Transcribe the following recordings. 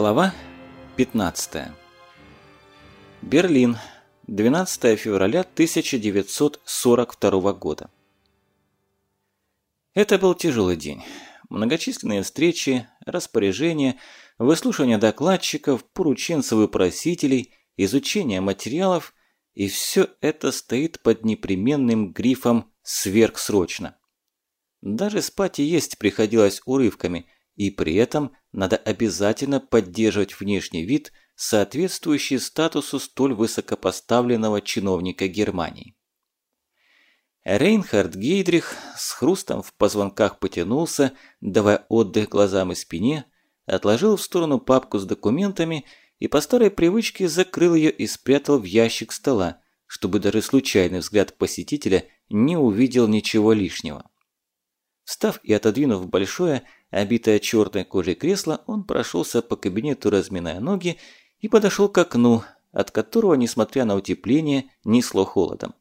Глава 15. Берлин. 12 февраля 1942 года. Это был тяжелый день. Многочисленные встречи, распоряжения, выслушивание докладчиков, порученцев и просителей, изучение материалов – и все это стоит под непременным грифом «сверхсрочно». Даже спать и есть приходилось урывками, и при этом надо обязательно поддерживать внешний вид, соответствующий статусу столь высокопоставленного чиновника Германии. Рейнхард Гейдрих с хрустом в позвонках потянулся, давая отдых глазам и спине, отложил в сторону папку с документами и по старой привычке закрыл ее и спрятал в ящик стола, чтобы даже случайный взгляд посетителя не увидел ничего лишнего. Встав и отодвинув большое, обитое черной кожей кресло, он прошелся по кабинету, разминая ноги, и подошел к окну, от которого, несмотря на утепление, несло холодом.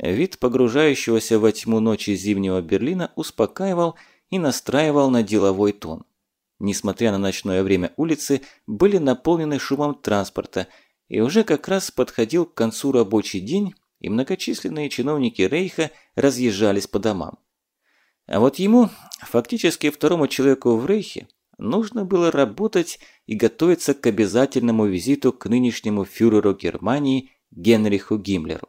Вид погружающегося во тьму ночи зимнего Берлина успокаивал и настраивал на деловой тон. Несмотря на ночное время улицы, были наполнены шумом транспорта, и уже как раз подходил к концу рабочий день, и многочисленные чиновники Рейха разъезжались по домам. А вот ему, фактически второму человеку в Рейхе, нужно было работать и готовиться к обязательному визиту к нынешнему фюреру Германии Генриху Гиммлеру.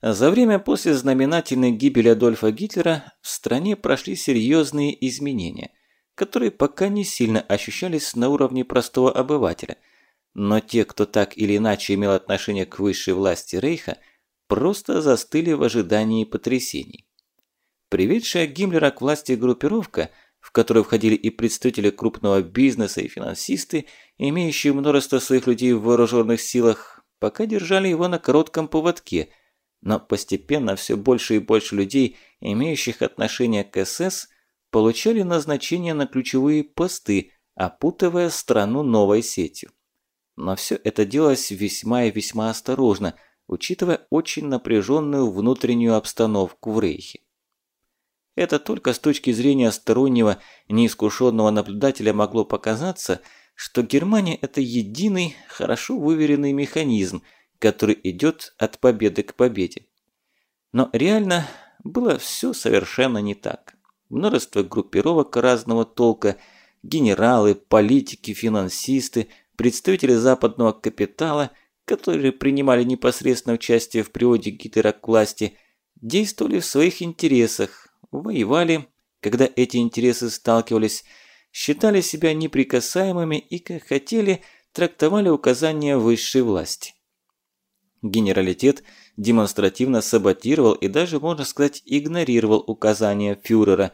За время после знаменательной гибели Адольфа Гитлера в стране прошли серьезные изменения, которые пока не сильно ощущались на уровне простого обывателя, но те, кто так или иначе имел отношение к высшей власти Рейха, просто застыли в ожидании потрясений. Приведшая Гиммлера к власти группировка, в которую входили и представители крупного бизнеса, и финансисты, имеющие множество своих людей в вооруженных силах, пока держали его на коротком поводке, но постепенно все больше и больше людей, имеющих отношение к СС, получали назначение на ключевые посты, опутывая страну новой сетью. Но все это делалось весьма и весьма осторожно, учитывая очень напряженную внутреннюю обстановку в Рейхе. Это только с точки зрения стороннего, неискушенного наблюдателя могло показаться, что Германия – это единый, хорошо выверенный механизм, который идет от победы к победе. Но реально было все совершенно не так. Множество группировок разного толка, генералы, политики, финансисты, представители западного капитала, которые принимали непосредственное участие в приводе Гитлера к власти, действовали в своих интересах, воевали, когда эти интересы сталкивались, считали себя неприкасаемыми и, как хотели, трактовали указания высшей власти. Генералитет демонстративно саботировал и даже, можно сказать, игнорировал указания фюрера,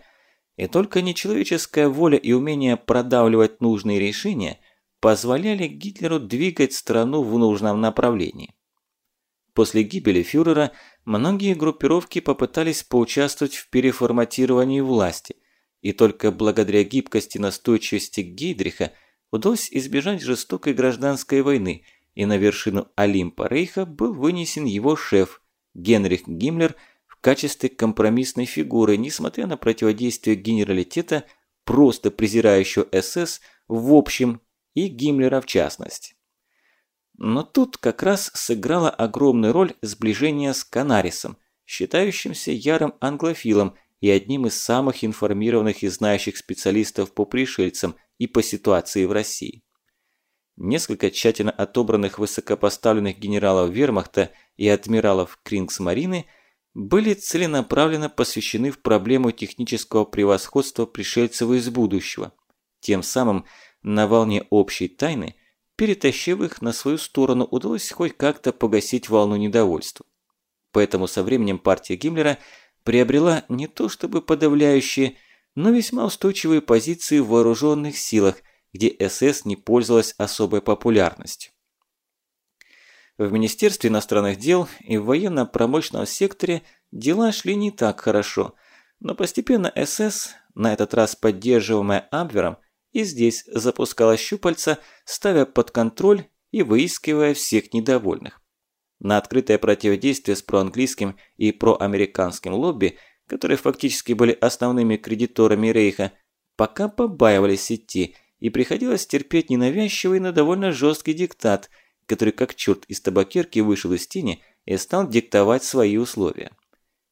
и только нечеловеческая воля и умение продавливать нужные решения позволяли Гитлеру двигать страну в нужном направлении. После гибели фюрера многие группировки попытались поучаствовать в переформатировании власти, и только благодаря гибкости и настойчивости Гейдриха удалось избежать жестокой гражданской войны, и на вершину Олимпа Рейха был вынесен его шеф Генрих Гиммлер в качестве компромиссной фигуры, несмотря на противодействие генералитета, просто презирающего СС в общем и Гиммлера в частности. Но тут как раз сыграла огромную роль сближение с Канарисом, считающимся ярым англофилом и одним из самых информированных и знающих специалистов по пришельцам и по ситуации в России. Несколько тщательно отобранных высокопоставленных генералов вермахта и адмиралов Крингс-Марины были целенаправленно посвящены в проблему технического превосходства пришельцев из будущего. Тем самым на волне общей тайны – перетащив их на свою сторону, удалось хоть как-то погасить волну недовольства. Поэтому со временем партия Гиммлера приобрела не то чтобы подавляющие, но весьма устойчивые позиции в вооруженных силах, где СС не пользовалась особой популярностью. В Министерстве иностранных дел и в военно-промышленном секторе дела шли не так хорошо, но постепенно СС, на этот раз поддерживаемая Абвером, и здесь запускала щупальца, ставя под контроль и выискивая всех недовольных. На открытое противодействие с проанглийским и проамериканским лобби, которые фактически были основными кредиторами Рейха, пока побаивались идти, и приходилось терпеть ненавязчивый, но довольно жесткий диктат, который как черт из табакерки вышел из тени и стал диктовать свои условия.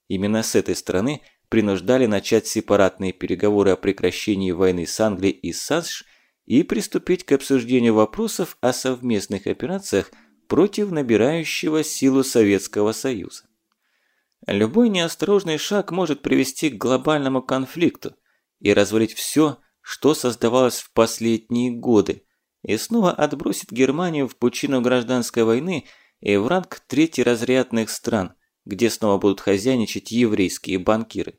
Именно с этой стороны принуждали начать сепаратные переговоры о прекращении войны с Англией и САСШ и приступить к обсуждению вопросов о совместных операциях против набирающего силу Советского Союза. Любой неосторожный шаг может привести к глобальному конфликту и развалить все, что создавалось в последние годы, и снова отбросит Германию в пучину гражданской войны и в ранг третьеразрядных стран, где снова будут хозяйничать еврейские банкиры.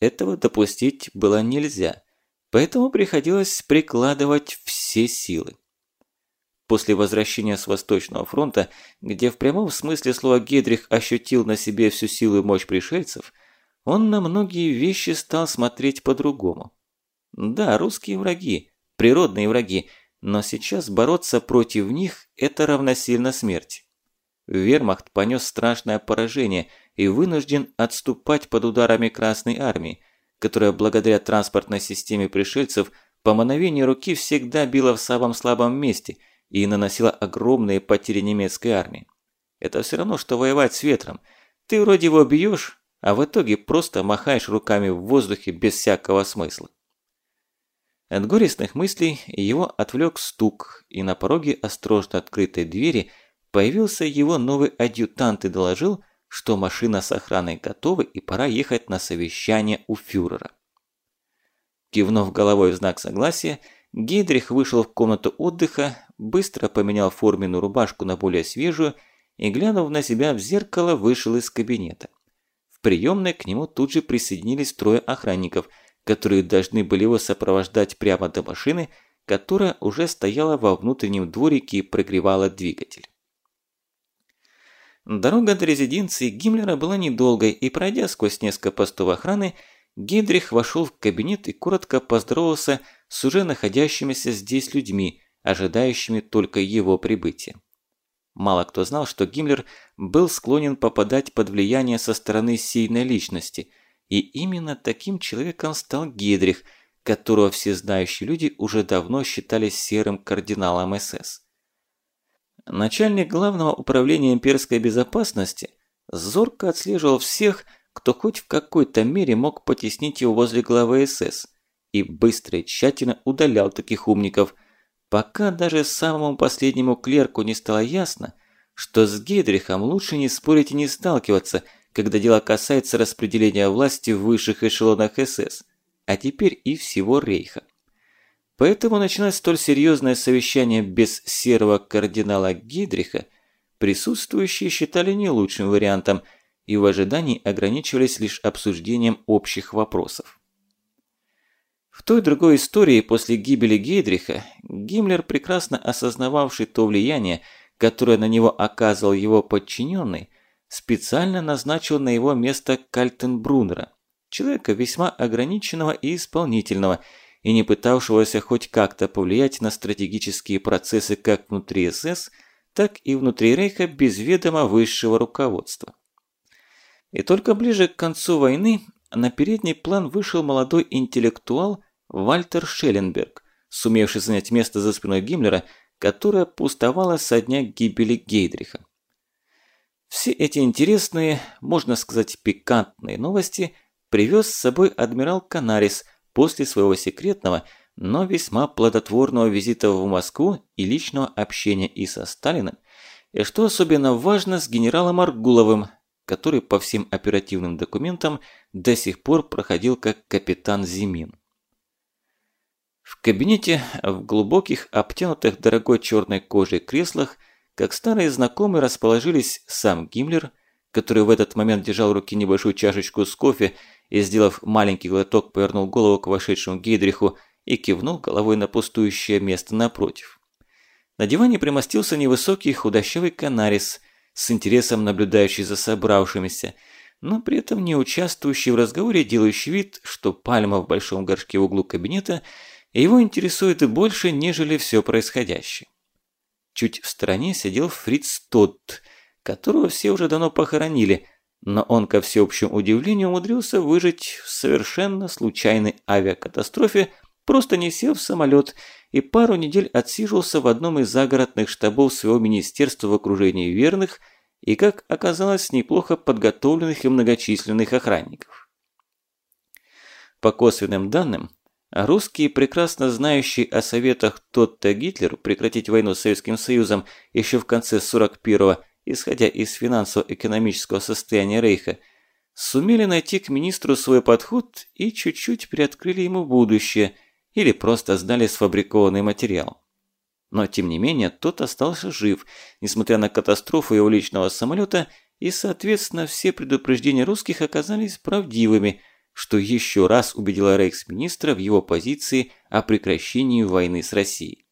Этого допустить было нельзя, поэтому приходилось прикладывать все силы. После возвращения с Восточного фронта, где в прямом смысле слова Гедрих ощутил на себе всю силу и мощь пришельцев, он на многие вещи стал смотреть по-другому. Да, русские враги, природные враги, но сейчас бороться против них – это равносильно смерти. Вермахт понес страшное поражение и вынужден отступать под ударами Красной Армии, которая благодаря транспортной системе пришельцев по мановению руки всегда била в самом слабом месте – и наносила огромные потери немецкой армии. Это все равно, что воевать с ветром. Ты вроде его бьешь, а в итоге просто махаешь руками в воздухе без всякого смысла. От горестных мыслей его отвлек стук, и на пороге осторожно открытой двери появился его новый адъютант и доложил, что машина с охраной готова и пора ехать на совещание у фюрера. Кивнув головой в знак согласия, Гейдрих вышел в комнату отдыха, быстро поменял форменную рубашку на более свежую и, глянув на себя в зеркало, вышел из кабинета. В приемной к нему тут же присоединились трое охранников, которые должны были его сопровождать прямо до машины, которая уже стояла во внутреннем дворике и прогревала двигатель. Дорога до резиденции Гиммлера была недолгой, и пройдя сквозь несколько постов охраны, Гейдрих вошел в кабинет и коротко поздоровался с уже находящимися здесь людьми, ожидающими только его прибытия. Мало кто знал, что Гиммлер был склонен попадать под влияние со стороны сильной личности, и именно таким человеком стал Гейдрих, которого все знающие люди уже давно считали серым кардиналом СС. Начальник главного управления имперской безопасности зорко отслеживал всех, кто хоть в какой-то мере мог потеснить его возле главы СС, и быстро и тщательно удалял таких умников, пока даже самому последнему клерку не стало ясно, что с Гейдрихом лучше не спорить и не сталкиваться, когда дело касается распределения власти в высших эшелонах СС, а теперь и всего Рейха. Поэтому начинать столь серьезное совещание без серого кардинала Гейдриха присутствующие считали не лучшим вариантом – и в ожидании ограничивались лишь обсуждением общих вопросов. В той другой истории после гибели Гейдриха Гиммлер, прекрасно осознававший то влияние, которое на него оказывал его подчиненный, специально назначил на его место Кальтенбруннера, человека весьма ограниченного и исполнительного, и не пытавшегося хоть как-то повлиять на стратегические процессы как внутри СС, так и внутри Рейха без ведома высшего руководства. И только ближе к концу войны на передний план вышел молодой интеллектуал Вальтер Шелленберг, сумевший занять место за спиной Гиммлера, которое пустовало со дня гибели Гейдриха. Все эти интересные, можно сказать, пикантные новости привез с собой адмирал Канарис после своего секретного, но весьма плодотворного визита в Москву и личного общения и со Сталиным, и что особенно важно, с генералом Аргуловым, который по всем оперативным документам до сих пор проходил как капитан Зимин. В кабинете в глубоких, обтянутых дорогой черной кожей креслах, как старые знакомые, расположились сам Гиммлер, который в этот момент держал в руке небольшую чашечку с кофе и, сделав маленький глоток, повернул голову к вошедшему Гейдриху и кивнул головой на пустующее место напротив. На диване примостился невысокий худощавый канарис – с интересом наблюдающий за собравшимися, но при этом не участвующий в разговоре, делающий вид, что пальма в большом горшке в углу кабинета его интересует больше, нежели все происходящее. Чуть в стороне сидел Фриц Тодд, которого все уже давно похоронили, но он, ко всеобщему удивлению, умудрился выжить в совершенно случайной авиакатастрофе, просто не сел в самолет и пару недель отсиживался в одном из загородных штабов своего министерства в окружении верных и, как оказалось, неплохо подготовленных и многочисленных охранников. По косвенным данным, русские, прекрасно знающие о советах Тотта Гитлеру прекратить войну с Советским Союзом еще в конце 41-го, исходя из финансово-экономического состояния Рейха, сумели найти к министру свой подход и чуть-чуть приоткрыли ему будущее – или просто сдали сфабрикованный материал. Но тем не менее, тот остался жив, несмотря на катастрофу его личного самолета, и, соответственно, все предупреждения русских оказались правдивыми, что еще раз убедило рейхсминистра в его позиции о прекращении войны с Россией.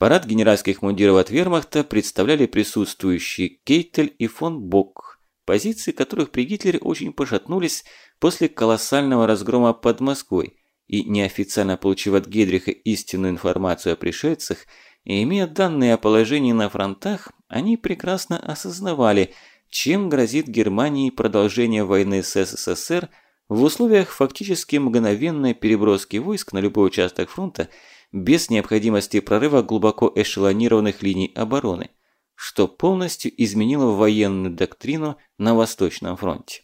Парад генеральских мундиров от вермахта представляли присутствующие Кейтель и фон Бок, позиции которых при Гитлере очень пошатнулись после колоссального разгрома под Москвой, и неофициально получив от Гедриха истинную информацию о пришельцах, и имея данные о положении на фронтах, они прекрасно осознавали, чем грозит Германии продолжение войны с СССР в условиях фактически мгновенной переброски войск на любой участок фронта без необходимости прорыва глубоко эшелонированных линий обороны, что полностью изменило военную доктрину на Восточном фронте.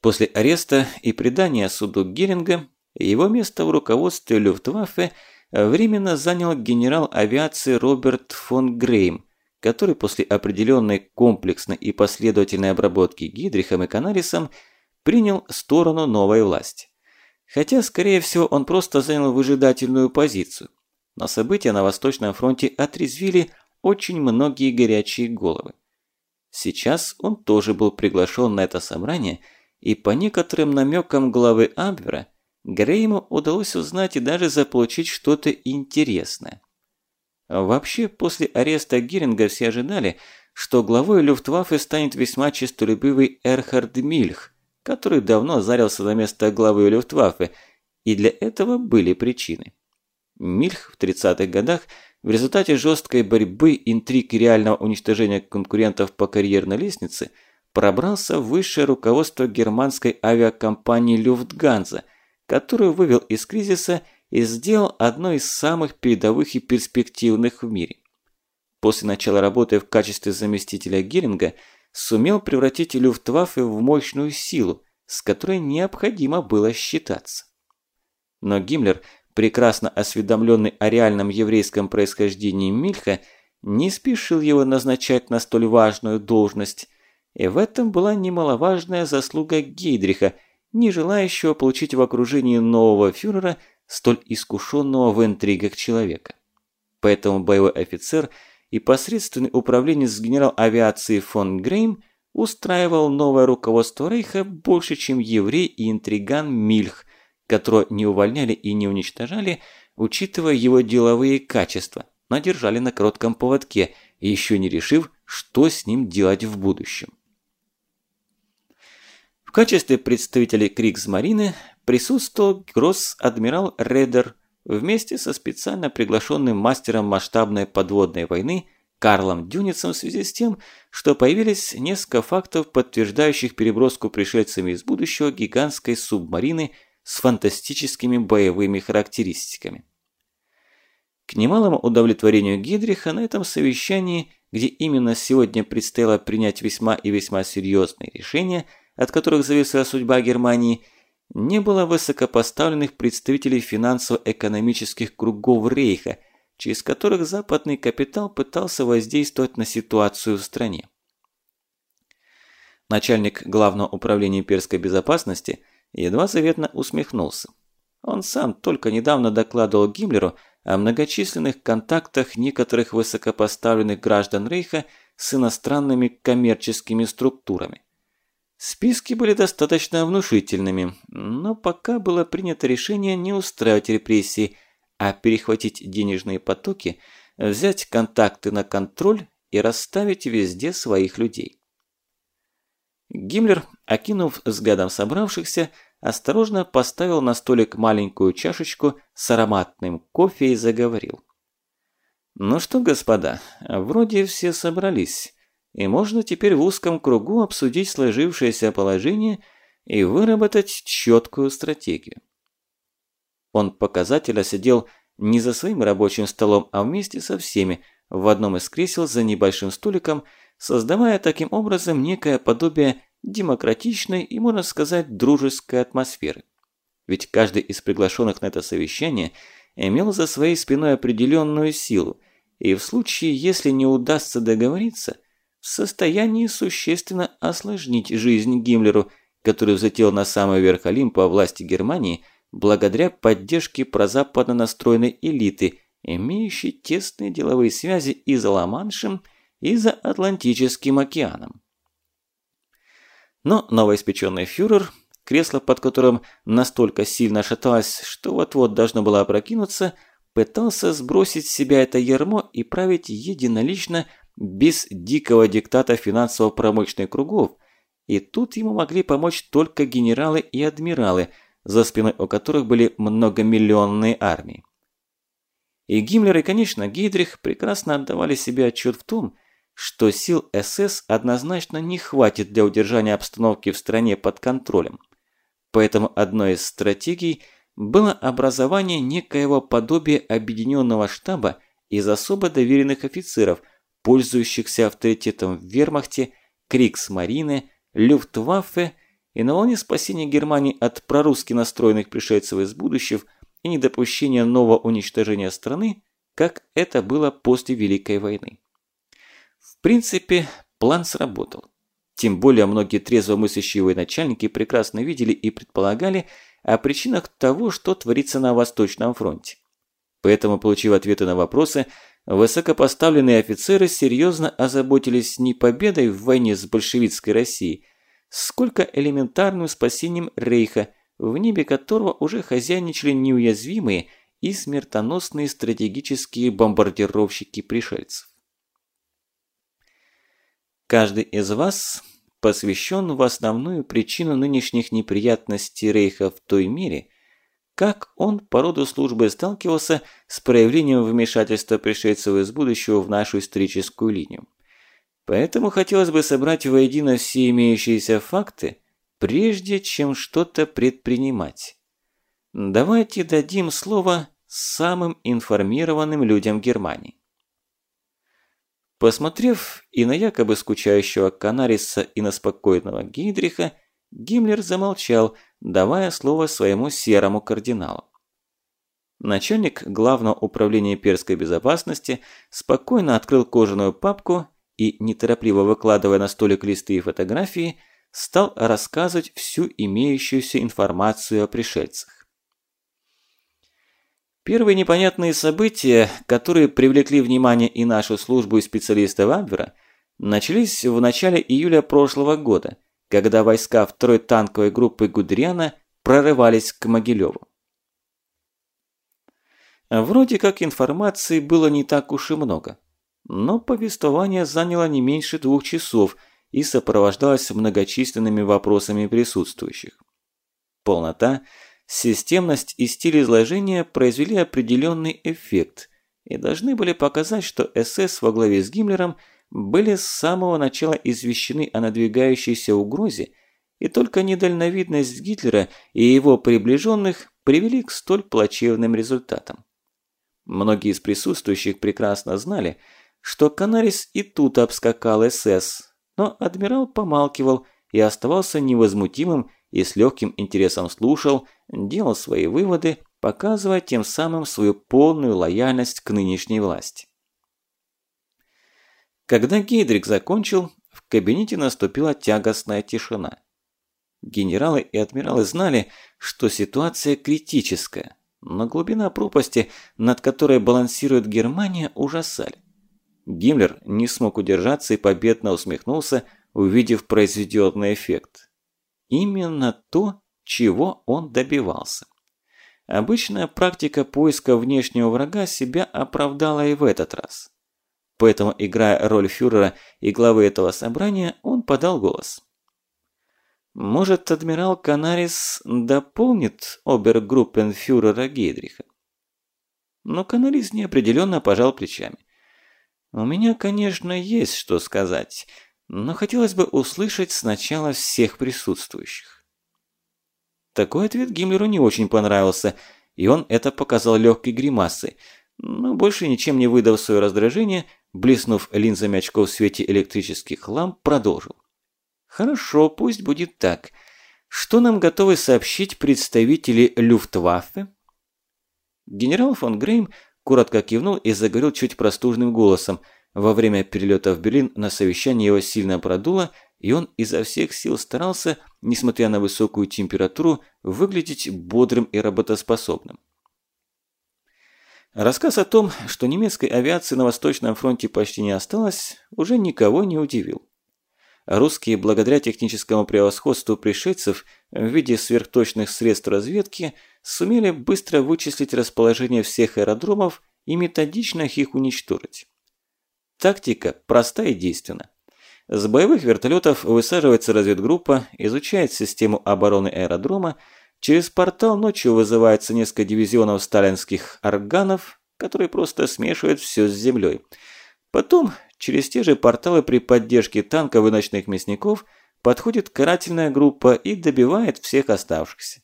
После ареста и предания суду Геринга его место в руководстве Люфтваффе временно занял генерал авиации Роберт фон Грейм, который после определенной комплексной и последовательной обработки Гидрихом и Канарисом принял сторону новой власти. Хотя, скорее всего, он просто занял выжидательную позицию. Но события на Восточном фронте отрезвили очень многие горячие головы. Сейчас он тоже был приглашен на это собрание – и по некоторым намекам главы Абвера Грейму удалось узнать и даже заполучить что-то интересное. Вообще, после ареста Геринга все ожидали, что главой Люфтваффе станет весьма честолюбивый Эрхард Мильх, который давно зарился на место главы Люфтваффе, и для этого были причины. Мильх в 30-х годах в результате жесткой борьбы, интриг и реального уничтожения конкурентов по карьерной лестнице – пробрался в высшее руководство германской авиакомпании «Люфтганза», которую вывел из кризиса и сделал одной из самых передовых и перспективных в мире. После начала работы в качестве заместителя Геринга сумел превратить Люфтваффе в мощную силу, с которой необходимо было считаться. Но Гиммлер, прекрасно осведомленный о реальном еврейском происхождении Мильха, не спешил его назначать на столь важную должность, и в этом была немаловажная заслуга Гейдриха, не желающего получить в окружении нового фюрера столь искушенного в интригах человека. Поэтому боевой офицер и посредственный управленец генерал авиации фон Грейм устраивал новое руководство Рейха больше, чем еврей и интриган Мильх, которого не увольняли и не уничтожали, учитывая его деловые качества, но держали на коротком поводке, еще не решив, что с ним делать в будущем. В качестве представителей Крикс-Марины присутствовал гросс-адмирал Редер вместе со специально приглашенным мастером масштабной подводной войны Карлом Дюницем в связи с тем, что появились несколько фактов, подтверждающих переброску пришельцами из будущего гигантской субмарины с фантастическими боевыми характеристиками. К немалому удовлетворению Гидриха на этом совещании, где именно сегодня предстояло принять весьма и весьма серьезные решения – от которых зависела судьба Германии, не было высокопоставленных представителей финансово-экономических кругов Рейха, через которых западный капитал пытался воздействовать на ситуацию в стране. Начальник Главного управления имперской безопасности едва заветно усмехнулся. Он сам только недавно докладывал Гиммлеру о многочисленных контактах некоторых высокопоставленных граждан Рейха с иностранными коммерческими структурами. Списки были достаточно внушительными, но пока было принято решение не устраивать репрессии, а перехватить денежные потоки, взять контакты на контроль и расставить везде своих людей. Гиммлер, окинув взглядом собравшихся, осторожно поставил на столик маленькую чашечку с ароматным кофе и заговорил. «Ну что, господа, вроде все собрались и можно теперь в узком кругу обсудить сложившееся положение и выработать четкую стратегию. Он показательно сидел не за своим рабочим столом, а вместе со всеми, в одном из кресел за небольшим столиком, создавая таким образом некое подобие демократичной и, можно сказать, дружеской атмосферы. Ведь каждый из приглашенных на это совещание имел за своей спиной определенную силу, и в случае, если не удастся договориться, в состоянии существенно осложнить жизнь Гиммлеру, который взлетел на самый верх Олимпа власти Германии благодаря поддержке прозападно настроенной элиты, имеющей тесные деловые связи и за Ла-Маншем, и за Атлантическим океаном. Но новоиспеченный фюрер, кресло под которым настолько сильно шаталось, что вот-вот должно было опрокинуться, пытался сбросить с себя это ярмо и править единолично без дикого диктата финансово-промышленных кругов, и тут ему могли помочь только генералы и адмиралы, за спиной у которых были многомиллионные армии. И Гиммлер и, конечно, Гейдрих прекрасно отдавали себе отчет в том, что сил СС однозначно не хватит для удержания обстановки в стране под контролем. Поэтому одной из стратегий было образование некоего подобия объединенного штаба из особо доверенных офицеров, пользующихся авторитетом в вермахте, Крикс-Марины, Люфтваффе и на волне спасения Германии от прорусски настроенных пришельцев из будущего и недопущения нового уничтожения страны, как это было после Великой войны. В принципе, план сработал. Тем более многие трезвомыслящие военачальники прекрасно видели и предполагали о причинах того, что творится на Восточном фронте. Поэтому, получив ответы на вопросы, высокопоставленные офицеры серьезно озаботились не победой в войне с большевистской Россией, сколько элементарным спасением Рейха, в небе которого уже хозяйничали неуязвимые и смертоносные стратегические бомбардировщики пришельцев. Каждый из вас посвящен в основную причину нынешних неприятностей Рейха в той мере, как он по роду службы сталкивался с проявлением вмешательства пришельцев из будущего в нашу историческую линию. Поэтому хотелось бы собрать воедино все имеющиеся факты, прежде чем что-то предпринимать. Давайте дадим слово самым информированным людям Германии. Посмотрев и на якобы скучающего Канариса, и на спокойного Гейдриха, Гиммлер замолчал, давая слово своему серому кардиналу. Начальник Главного управления имперской безопасности спокойно открыл кожаную папку и, неторопливо выкладывая на столик листы и фотографии, стал рассказывать всю имеющуюся информацию о пришельцах. Первые непонятные события, которые привлекли внимание и нашу службу и специалистов Абвера, начались в начале июля прошлого года, когда войска второй танковой группы Гудриана прорывались к Могилеву. Вроде как информации было не так уж и много, но повествование заняло не меньше двух часов и сопровождалось многочисленными вопросами присутствующих. Полнота – Системность и стиль изложения произвели определенный эффект и должны были показать, что СС во главе с Гиммлером были с самого начала извещены о надвигающейся угрозе, и только недальновидность Гитлера и его приближенных привели к столь плачевным результатам. Многие из присутствующих прекрасно знали, что Канарис и тут обскакал СС, но адмирал помалкивал и оставался невозмутимым и с легким интересом слушал, делал свои выводы, показывая тем самым свою полную лояльность к нынешней власти. Когда Гейдрик закончил, в кабинете наступила тягостная тишина. Генералы и адмиралы знали, что ситуация критическая, но глубина пропасти, над которой балансирует Германия, ужасали. Гиммлер не смог удержаться и победно усмехнулся, увидев произведенный эффект. Именно то, чего он добивался. Обычная практика поиска внешнего врага себя оправдала и в этот раз. Поэтому, играя роль фюрера и главы этого собрания, он подал голос. Может, адмирал Канарис дополнит обергруппенфюрера Гейдриха? Но Канарис неопределенно пожал плечами. У меня, конечно, есть что сказать, но хотелось бы услышать сначала всех присутствующих. Такой ответ Гиммлеру не очень понравился, и он это показал легкой гримасой, но больше ничем не выдав свое раздражение, блеснув линзами очков в свете электрических ламп, продолжил. «Хорошо, пусть будет так. Что нам готовы сообщить представители Люфтваффе?» Генерал фон Грейм коротко кивнул и заговорил чуть простужным голосом. Во время перелета в Берлин на совещании его сильно продуло, и он изо всех сил старался, несмотря на высокую температуру, выглядеть бодрым и работоспособным. Рассказ о том, что немецкой авиации на Восточном фронте почти не осталось, уже никого не удивил. Русские, благодаря техническому превосходству пришельцев в виде сверхточных средств разведки, сумели быстро вычислить расположение всех аэродромов и методично их уничтожить. Тактика проста и действенна. С боевых вертолетов высаживается разведгруппа, изучает систему обороны аэродрома, через портал ночью вызывается несколько дивизионов сталинских органов, которые просто смешивают все с землей. Потом через те же порталы при поддержке танков и ночных мясников подходит карательная группа и добивает всех оставшихся.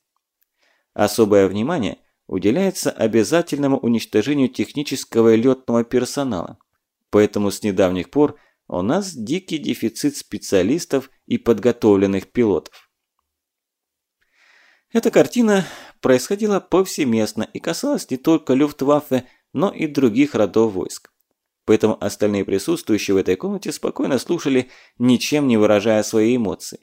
Особое внимание уделяется обязательному уничтожению технического и летного персонала. Поэтому с недавних пор у нас дикий дефицит специалистов и подготовленных пилотов. Эта картина происходила повсеместно и касалась не только Люфтваффе, но и других родов войск. Поэтому остальные присутствующие в этой комнате спокойно слушали, ничем не выражая свои эмоции.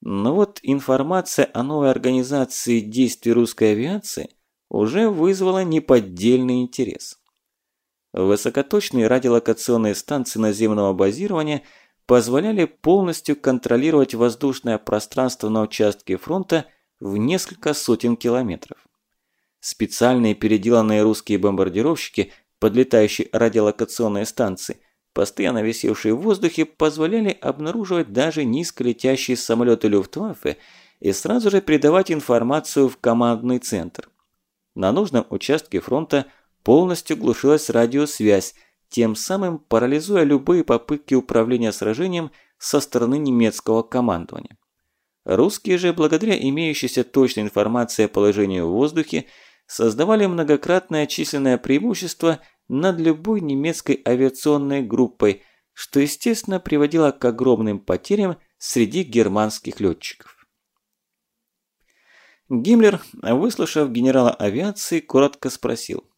Но вот информация о новой организации действий русской авиации уже вызвала неподдельный интерес. Высокоточные радиолокационные станции наземного базирования позволяли полностью контролировать воздушное пространство на участке фронта в несколько сотен километров. Специальные переделанные русские бомбардировщики, подлетающие радиолокационные станции, постоянно висевшие в воздухе, позволяли обнаруживать даже низколетящие самолеты Люфтваффе и сразу же передавать информацию в командный центр. На нужном участке фронта – полностью глушилась радиосвязь, тем самым парализуя любые попытки управления сражением со стороны немецкого командования. Русские же, благодаря имеющейся точной информации о положении в воздухе, создавали многократное численное преимущество над любой немецкой авиационной группой, что, естественно, приводило к огромным потерям среди германских летчиков. Гиммлер, выслушав генерала авиации, коротко спросил –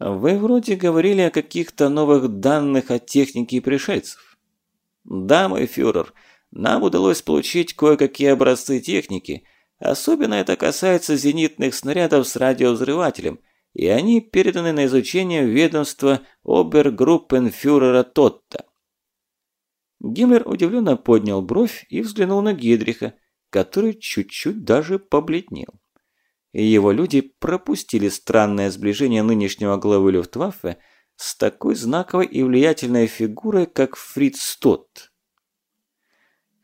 вы вроде говорили о каких-то новых данных о технике пришельцев. Да, мой фюрер, нам удалось получить кое-какие образцы техники. Особенно это касается зенитных снарядов с радиовзрывателем, и они переданы на изучение в ведомство обергруппенфюрера Тотта. Гиммлер удивленно поднял бровь и взглянул на Гидриха, который чуть-чуть даже побледнел и его люди пропустили странное сближение нынешнего главы Люфтваффе с такой знаковой и влиятельной фигурой, как Фриц Тот.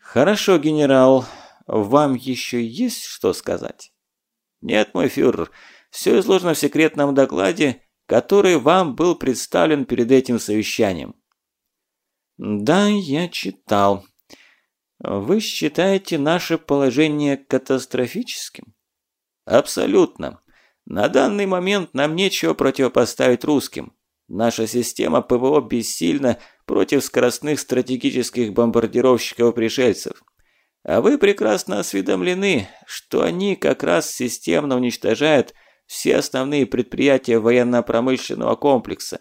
«Хорошо, генерал, вам еще есть что сказать?» «Нет, мой фюрер, все изложено в секретном докладе, который вам был представлен перед этим совещанием». «Да, я читал. Вы считаете наше положение катастрофическим?» Абсолютно. На данный момент нам нечего противопоставить русским. Наша система ПВО бессильна против скоростных стратегических бомбардировщиков-пришельцев. А вы прекрасно осведомлены, что они как раз системно уничтожают все основные предприятия военно-промышленного комплекса.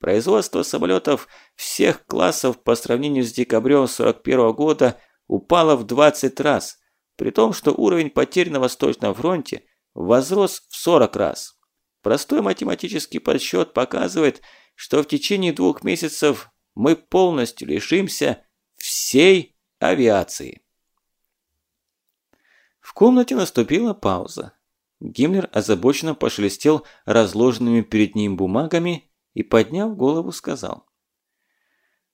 Производство самолетов всех классов по сравнению с декабрем 1941 года упало в 20 раз – при том, что уровень потерь на Восточном фронте возрос в 40 раз. Простой математический подсчет показывает, что в течение двух месяцев мы полностью лишимся всей авиации. В комнате наступила пауза. Гиммлер озабоченно пошелестел разложенными перед ним бумагами и, подняв голову, сказал.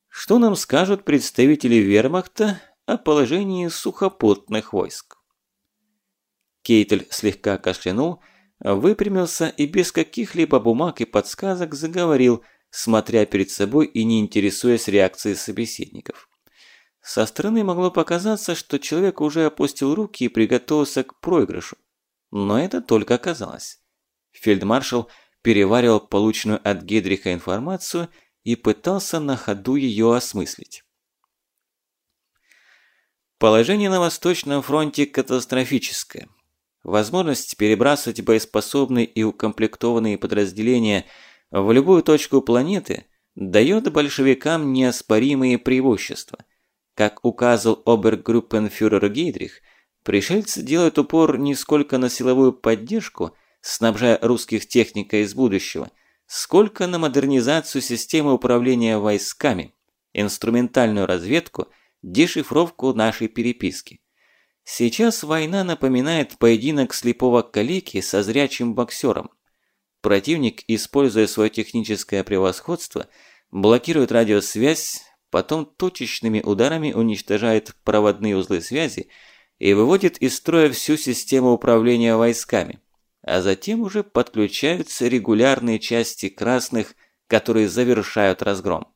«Что нам скажут представители вермахта о положении сухопутных войск. Кейтель слегка кашлянул, выпрямился и без каких-либо бумаг и подсказок заговорил, смотря перед собой и не интересуясь реакцией собеседников. Со стороны могло показаться, что человек уже опустил руки и приготовился к проигрышу. Но это только казалось. Фельдмаршал переваривал полученную от Гедриха информацию и пытался на ходу ее осмыслить. Положение на Восточном фронте катастрофическое. Возможность перебрасывать боеспособные и укомплектованные подразделения в любую точку планеты дает большевикам неоспоримые преимущества. Как указал обергруппенфюрер Гейдрих, пришельцы делают упор не сколько на силовую поддержку, снабжая русских техникой из будущего, сколько на модернизацию системы управления войсками, инструментальную разведку – дешифровку нашей переписки. Сейчас война напоминает поединок слепого калеки со зрячим боксером. Противник, используя свое техническое превосходство, блокирует радиосвязь, потом точечными ударами уничтожает проводные узлы связи и выводит из строя всю систему управления войсками. А затем уже подключаются регулярные части красных, которые завершают разгром.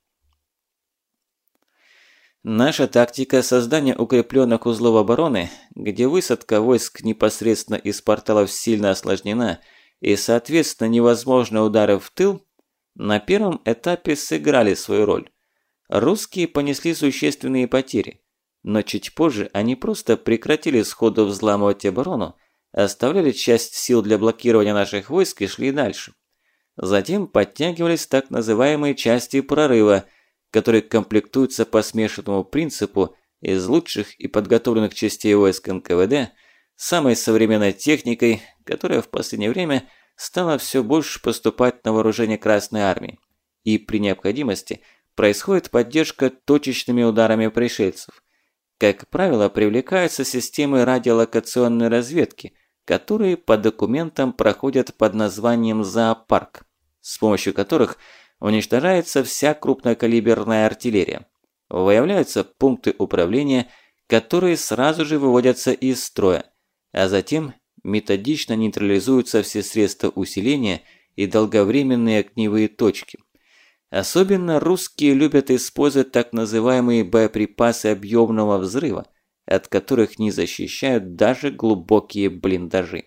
Наша тактика создания укрепленных узлов обороны, где высадка войск непосредственно из порталов сильно осложнена и, соответственно, невозможны удары в тыл, на первом этапе сыграли свою роль. Русские понесли существенные потери, но чуть позже они просто прекратили сходу взламывать оборону, оставляли часть сил для блокирования наших войск и шли дальше. Затем подтягивались так называемые части прорыва – которые комплектуются по смешанному принципу из лучших и подготовленных частей войск НКВД, самой современной техникой, которая в последнее время стала все больше поступать на вооружение Красной Армии. И при необходимости происходит поддержка точечными ударами пришельцев. Как правило, привлекаются системы радиолокационной разведки, которые по документам проходят под названием «зоопарк», с помощью которых – уничтожается вся крупнокалиберная артиллерия. Выявляются пункты управления, которые сразу же выводятся из строя, а затем методично нейтрализуются все средства усиления и долговременные огневые точки. Особенно русские любят использовать так называемые боеприпасы объемного взрыва, от которых не защищают даже глубокие блиндажи.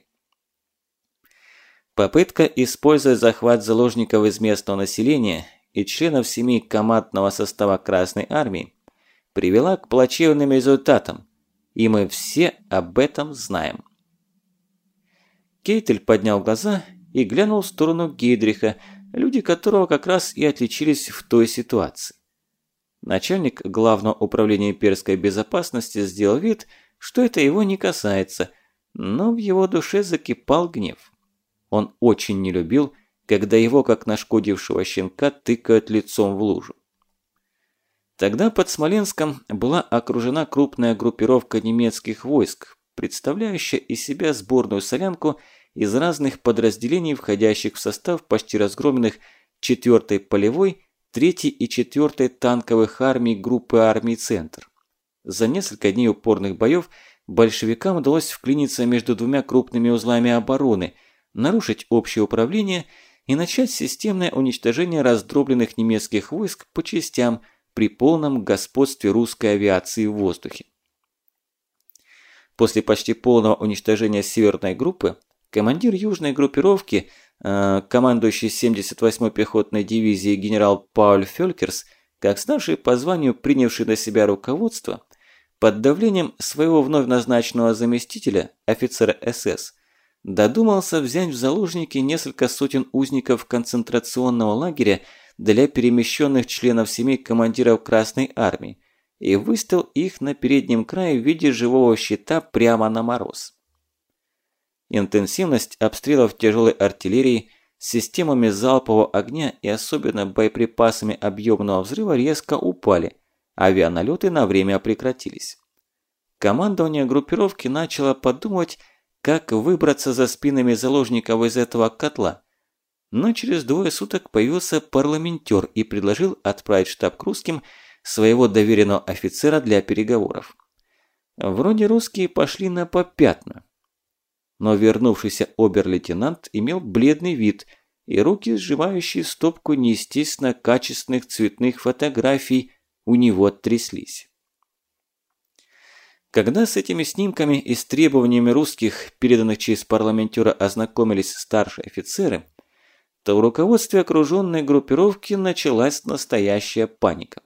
Попытка использовать захват заложников из местного населения и членов семей командного состава Красной Армии привела к плачевным результатам, и мы все об этом знаем. Кейтель поднял глаза и глянул в сторону Гейдриха, люди которого как раз и отличились в той ситуации. Начальник Главного управления имперской безопасности сделал вид, что это его не касается, но в его душе закипал гнев. Он очень не любил, когда его, как нашкодившего щенка, тыкают лицом в лужу. Тогда под Смоленском была окружена крупная группировка немецких войск, представляющая из себя сборную солянку из разных подразделений, входящих в состав почти разгромленных 4-й полевой, 3-й и 4-й танковых армий группы армий «Центр». За несколько дней упорных боев большевикам удалось вклиниться между двумя крупными узлами обороны – нарушить общее управление и начать системное уничтожение раздробленных немецких войск по частям при полном господстве русской авиации в воздухе. После почти полного уничтожения северной группы, командир южной группировки, э, командующий 78-й пехотной дивизией генерал Пауль Фелькерс, как старший по званию принявший на себя руководство, под давлением своего вновь назначенного заместителя, офицера СС, додумался взять в заложники несколько сотен узников концентрационного лагеря для перемещенных членов семей командиров Красной Армии и выставил их на переднем крае в виде живого щита прямо на мороз. Интенсивность обстрелов тяжелой артиллерии системами залпового огня и особенно боеприпасами объемного взрыва резко упали, авианалеты на время прекратились. Командование группировки начало подумать, как выбраться за спинами заложников из этого котла. Но через двое суток появился парламентер и предложил отправить штаб к русским своего доверенного офицера для переговоров. Вроде русские пошли на попятную. Но вернувшийся обер-лейтенант имел бледный вид и руки, сжимающие стопку неестественно качественных цветных фотографий, у него тряслись. Когда с этими снимками и с требованиями русских, переданных через парламентера, ознакомились старшие офицеры, то в руководстве окруженной группировки началась настоящая паника.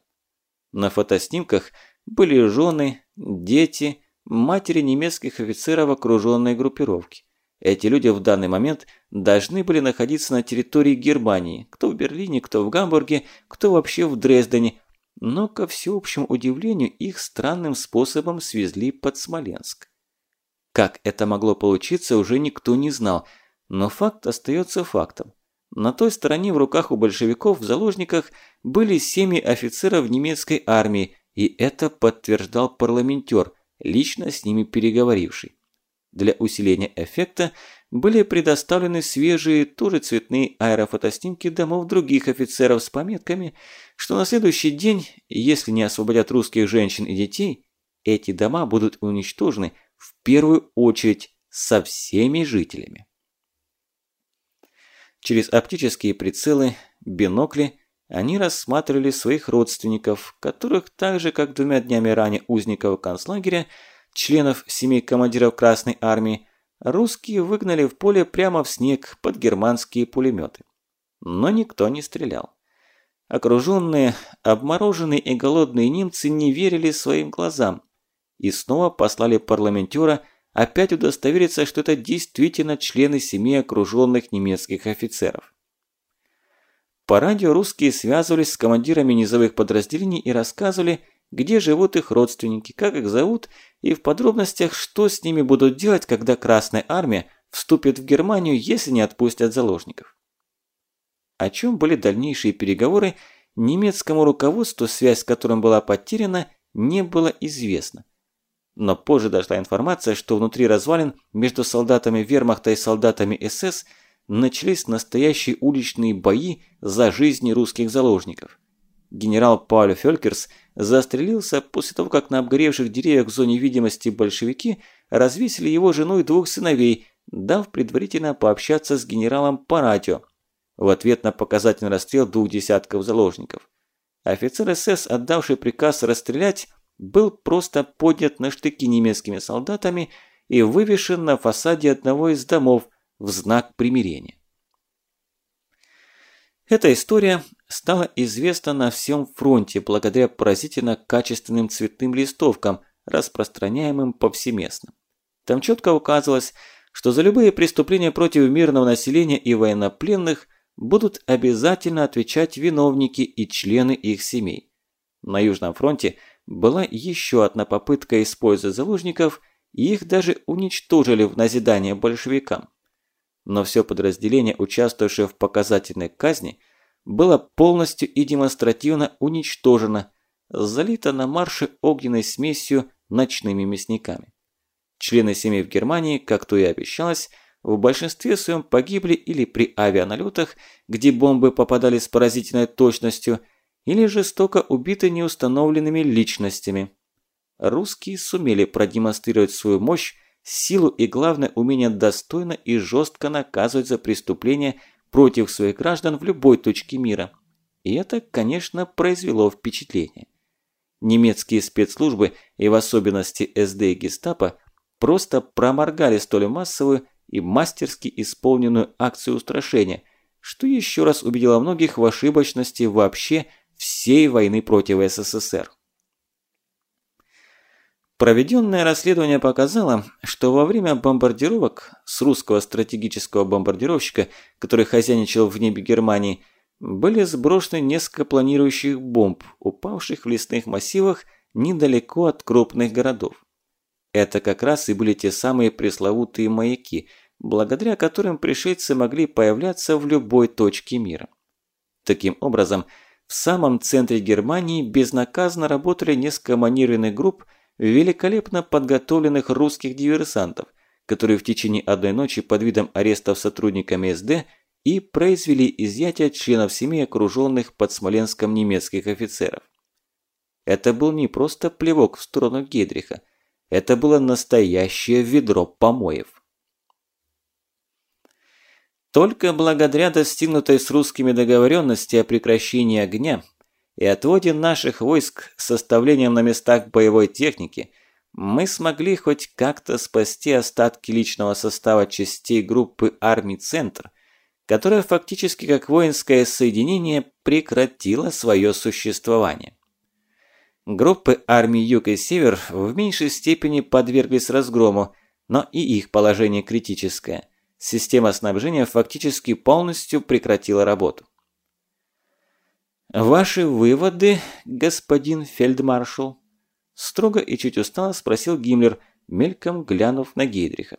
На фотоснимках были жены, дети, матери немецких офицеров окруженной группировки. Эти люди в данный момент должны были находиться на территории Германии, кто в Берлине, кто в Гамбурге, кто вообще в Дрездене, но ко всеобщему удивлению их странным способом свезли под Смоленск. Как это могло получиться, уже никто не знал, но факт остается фактом. На той стороне в руках у большевиков в заложниках были семьи офицеров немецкой армии, и это подтверждал парламентер, лично с ними переговоривший. Для усиления эффекта были предоставлены свежие, тоже цветные аэрофотоснимки домов других офицеров с пометками, что на следующий день, если не освободят русских женщин и детей, эти дома будут уничтожены в первую очередь со всеми жителями. Через оптические прицелы, бинокли они рассматривали своих родственников, которых так же, как двумя днями ранее узников концлагеря, членов семей командиров Красной Армии, русские выгнали в поле прямо в снег под германские пулеметы. Но никто не стрелял. Окруженные, обмороженные и голодные немцы не верили своим глазам и снова послали парламентера опять удостовериться, что это действительно члены семьи окруженных немецких офицеров. По радио русские связывались с командирами низовых подразделений и рассказывали, где живут их родственники, как их зовут и в подробностях, что с ними будут делать, когда Красная Армия вступит в Германию, если не отпустят заложников. О чем были дальнейшие переговоры, немецкому руководству, связь с которым была потеряна, не было известно. Но позже дошла информация, что внутри развалин между солдатами вермахта и солдатами СС начались настоящие уличные бои за жизни русских заложников. Генерал Пауль Фелькерс застрелился после того, как на обгоревших деревьях в зоне видимости большевики развесили его жену и двух сыновей, дав предварительно пообщаться с генералом по радио в ответ на показательный расстрел двух десятков заложников. Офицер СС, отдавший приказ расстрелять, был просто поднят на штыки немецкими солдатами и вывешен на фасаде одного из домов в знак примирения. Эта история стала известна на всем фронте благодаря поразительно качественным цветным листовкам, распространяемым повсеместно. Там четко указывалось, что за любые преступления против мирного населения и военнопленных будут обязательно отвечать виновники и члены их семей. На Южном фронте – была еще одна попытка использовать заложников, и их даже уничтожили в назидание большевикам. Но все подразделение, участвовавшее в показательной казни, было полностью и демонстративно уничтожено, залито на марше огненной смесью ночными мясниками. Члены семей в Германии, как то и обещалось, в большинстве своем погибли или при авианалетах, где бомбы попадали с поразительной точностью – или жестоко убиты неустановленными личностями. Русские сумели продемонстрировать свою мощь, силу и, главное, умение достойно и жестко наказывать за преступления против своих граждан в любой точке мира. И это, конечно, произвело впечатление. Немецкие спецслужбы, и в особенности СД и гестапо, просто проморгали столь массовую и мастерски исполненную акцию устрашения, что еще раз убедило многих в ошибочности вообще – всей войны против СССР. Проведенное расследование показало, что во время бомбардировок с русского стратегического бомбардировщика, который хозяйничал в небе Германии, были сброшены несколько планирующих бомб, упавших в лесных массивах недалеко от крупных городов. Это как раз и были те самые пресловутые маяки, благодаря которым пришельцы могли появляться в любой точке мира. Таким образом, в самом центре Германии безнаказанно работали несколько манированных групп великолепно подготовленных русских диверсантов, которые в течение одной ночи под видом арестов сотрудниками СД и произвели изъятие членов семей окруженных под Смоленском немецких офицеров. Это был не просто плевок в сторону Гейдриха, это было настоящее ведро помоев. Только благодаря достигнутой с русскими договоренности о прекращении огня и отводе наших войск с составлением на местах боевой техники, мы смогли хоть как-то спасти остатки личного состава частей группы армий «Центр», которая фактически как воинское соединение прекратила свое существование. Группы армий Юг и Север в меньшей степени подверглись разгрому, но и их положение критическое. Система снабжения фактически полностью прекратила работу. «Ваши выводы, господин фельдмаршал?» Строго и чуть устало спросил Гиммлер, мельком глянув на Гейдриха.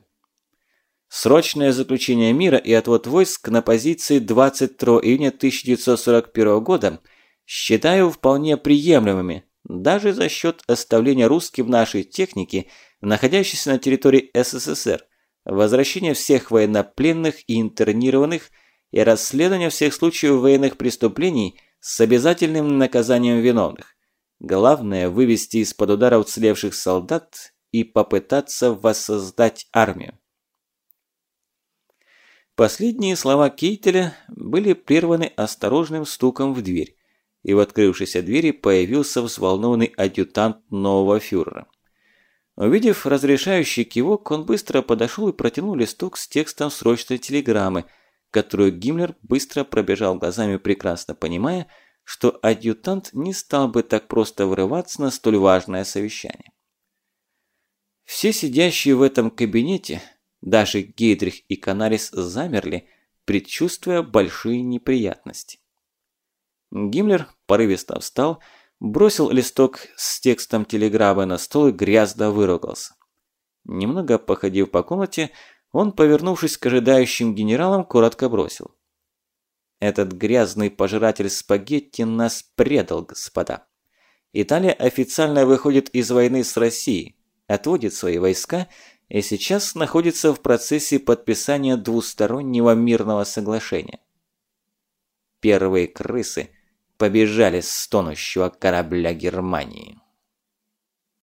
Срочное заключение мира и отвод войск на позиции 22 июня 1941 года считаю вполне приемлемыми, даже за счет оставления русским нашей техники, находящейся на территории СССР, возвращения всех военнопленных и интернированных и расследования всех случаев военных преступлений с обязательным наказанием виновных. Главное – вывести из-под удара уцелевших солдат и попытаться воссоздать армию. Последние слова Кейтеля были прерваны осторожным стуком в дверь, и в открывшейся двери появился взволнованный адъютант нового фюрера. Увидев разрешающий кивок, он быстро подошел и протянул листок с текстом срочной телеграммы, которую Гиммлер быстро пробежал глазами, прекрасно понимая, что адъютант не стал бы так просто врываться на столь важное совещание. Все сидящие в этом кабинете, даже Гейдрих и Канарис замерли, предчувствуя большие неприятности. Гиммлер порывисто встал, бросил листок с текстом телеграммы на стол и грязно выругался. Немного походив по комнате, он, повернувшись к ожидающим генералам, коротко бросил. Этот грязный пожиратель спагетти нас предал, господа. Италия официально выходит из войны с Россией, отводит свои войска и сейчас находится в процессе подписания двустороннего мирного соглашения. Первые крысы побежали с тонущего корабля Германии.